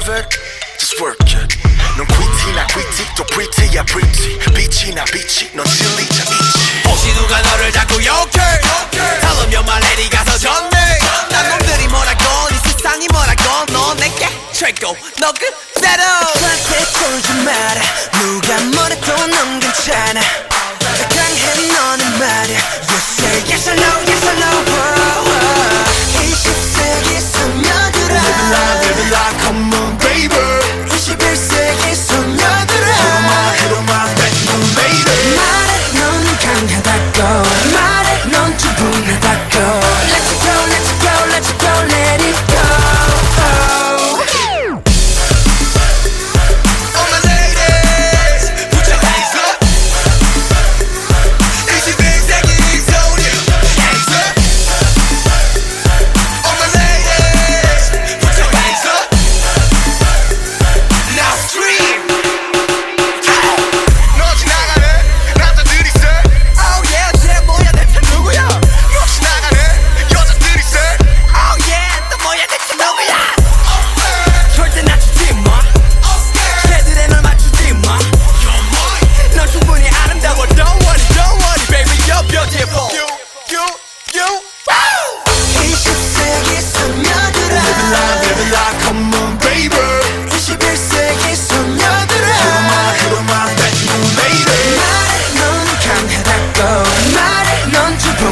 perfect? Just work it. 넌 quity나 quity 또 pretty야 pretty. 빛이나 빛이 넌 진리자 있지. 혹시 누가 너를 자꾸 욕해? Tell your my lady 가서 전해. 딴 놈들이 뭐라건 이 세상이 뭐라건 너 내게 최고 너 그대로.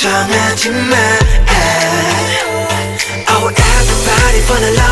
걱정하지 eh. Oh everybody wanna love